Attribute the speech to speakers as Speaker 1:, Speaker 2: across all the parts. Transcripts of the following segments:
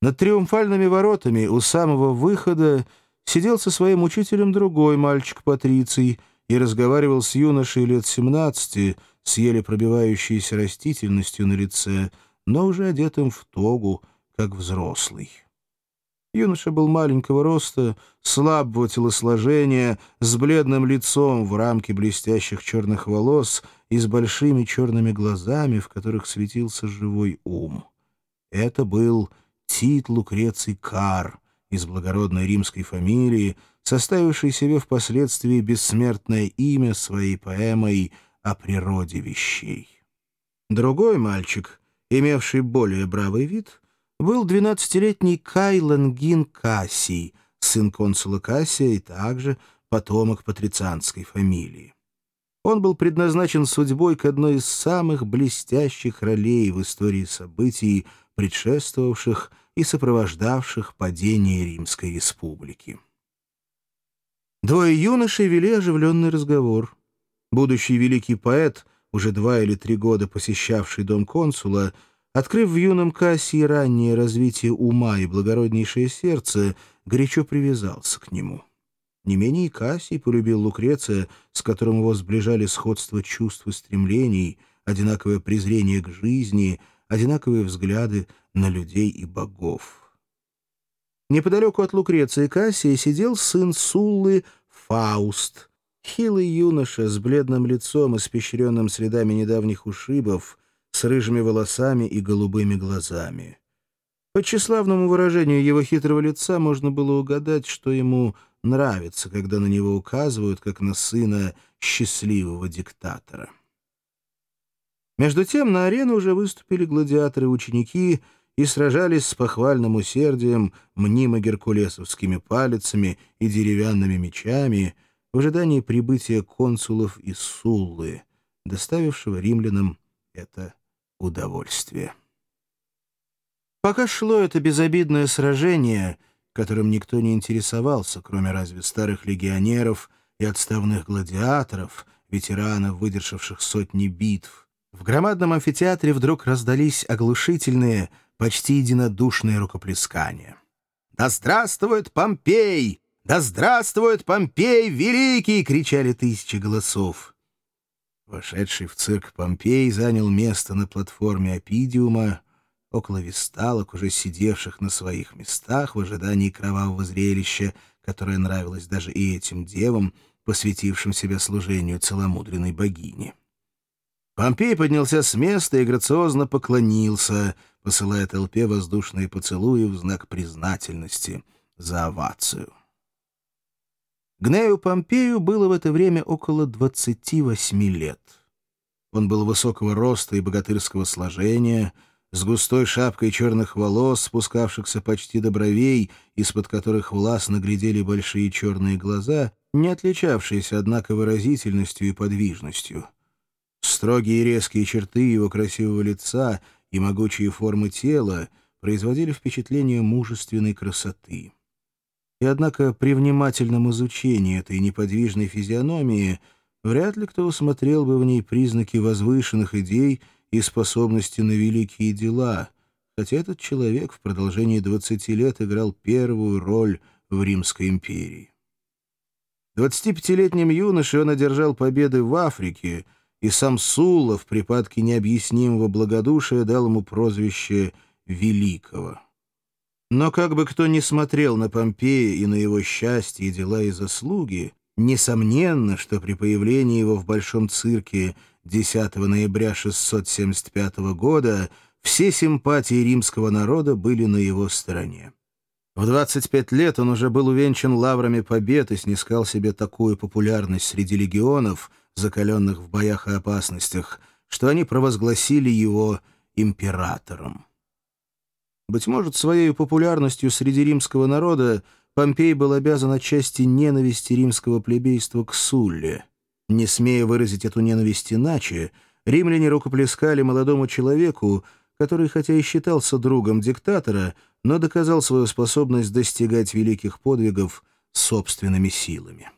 Speaker 1: Над триумфальными воротами у самого выхода сидел со своим учителем другой мальчик Патриций и разговаривал с юношей лет 17 с еле пробивающейся растительностью на лице, но уже одетым в тогу, как взрослый. Юноша был маленького роста, слабого телосложения, с бледным лицом в рамке блестящих черных волос и с большими черными глазами, в которых светился живой ум. Это был Тит Лукреций Кар из благородной римской фамилии, составивший себе впоследствии бессмертное имя своей поэмой о природе вещей. Другой мальчик, имевший более бравый вид, был двенадцатилетний Кай Лангин Кассий, сын консула Кассия и также потомок патрицианской фамилии. Он был предназначен судьбой к одной из самых блестящих ролей в истории событий, предшествовавших и сопровождавших падение Римской республики. Двое юношей вели оживленный разговор. Будущий великий поэт, уже два или три года посещавший дом консула, открыв в юном Кассии раннее развитие ума и благороднейшее сердце, горячо привязался к нему. Не менее Кассий полюбил Лукреция, с которым его сближали сходство чувств и стремлений, одинаковое презрение к жизни — одинаковые взгляды на людей и богов. Неподалеку от Лукреции и Кассии сидел сын Суллы Фауст, хилый юноша с бледным лицом, испещренным следами недавних ушибов, с рыжими волосами и голубыми глазами. По тщеславному выражению его хитрого лица можно было угадать, что ему нравится, когда на него указывают, как на сына счастливого диктатора. Между тем на арену уже выступили гладиаторы-ученики и сражались с похвальным усердием, мнимо геркулесовскими палицами и деревянными мечами в ожидании прибытия консулов из Суллы, доставившего римлянам это удовольствие. Пока шло это безобидное сражение, которым никто не интересовался, кроме разве старых легионеров и отставных гладиаторов, ветеранов, выдержавших сотни битв, в громадном амфитеатре вдруг раздались оглушительные, почти единодушные рукоплескания. «Да здравствует Помпей! Да здравствует Помпей Великий!» — кричали тысячи голосов. Вошедший в цирк Помпей занял место на платформе Апидиума, около висталок, уже сидевших на своих местах в ожидании кровавого зрелища, которое нравилось даже и этим девам, посвятившим себя служению целомудренной богине. Помпей поднялся с места и грациозно поклонился, посылая толпе воздушные поцелуи в знак признательности за овацию. Гнею Помпею было в это время около 28 лет. Он был высокого роста и богатырского сложения, с густой шапкой черных волос, спускавшихся почти до бровей, из-под которых властно глядели большие черные глаза, не отличавшиеся, однако, выразительностью и подвижностью. Строгие и резкие черты его красивого лица и могучие формы тела производили впечатление мужественной красоты. И однако при внимательном изучении этой неподвижной физиономии вряд ли кто усмотрел бы в ней признаки возвышенных идей и способности на великие дела, хотя этот человек в продолжении 20 лет играл первую роль в Римской империи. 25-летним юношей он одержал победы в Африке — и сам Сула в припадке необъяснимого благодушия дал ему прозвище «Великого». Но как бы кто ни смотрел на Помпея и на его счастье, дела и заслуги, несомненно, что при появлении его в Большом цирке 10 ноября 675 года все симпатии римского народа были на его стороне. В 25 лет он уже был увенчан лаврами побед и снискал себе такую популярность среди легионов, закаленных в боях и опасностях, что они провозгласили его императором. Быть может, своей популярностью среди римского народа Помпей был обязан отчасти ненависти римского плебейства к Сулле. Не смея выразить эту ненависть иначе, римляне рукоплескали молодому человеку, который хотя и считался другом диктатора, но доказал свою способность достигать великих подвигов собственными силами.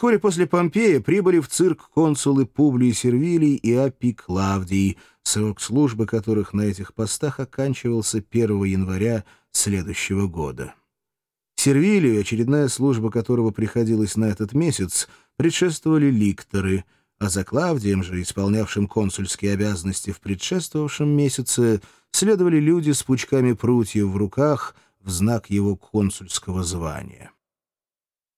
Speaker 1: Вскоре после Помпея прибыли в цирк консулы Публий Сервилий и Апий Клавдий, срок службы которых на этих постах оканчивался 1 января следующего года. Сервилию, очередная служба которого приходилась на этот месяц, предшествовали ликторы, а за Клавдием же, исполнявшим консульские обязанности в предшествовавшем месяце, следовали люди с пучками прутьев в руках в знак его консульского звания.